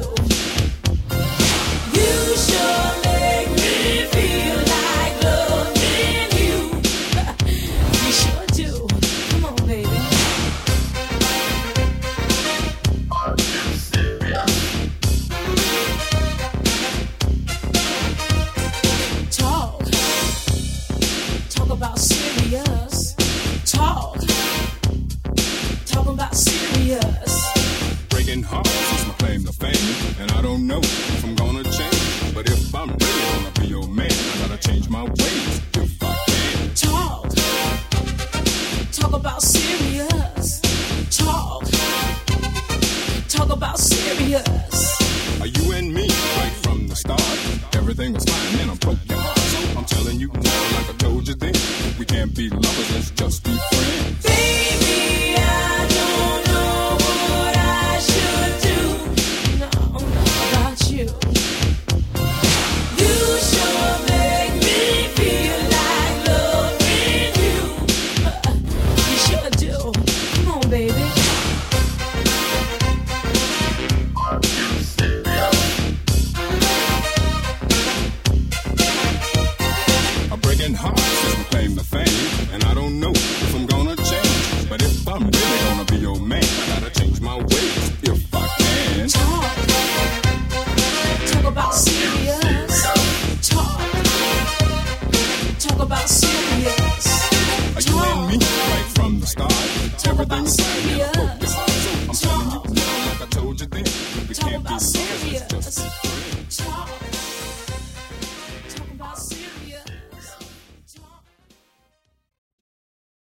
you. I don't know if I'm gonna change, but if I'm really gonna be your man, I gotta change my ways if I can. Talk, talk about serious. Talk, talk about serious. Are you and me right from the start? Everything was fine, and I'm broke your heart. So I'm telling you now, like I told you then, we can't be lovers, let's just be friends. the start. Everything serious. Focus. I'm telling like I told you then, we can't be serious. Just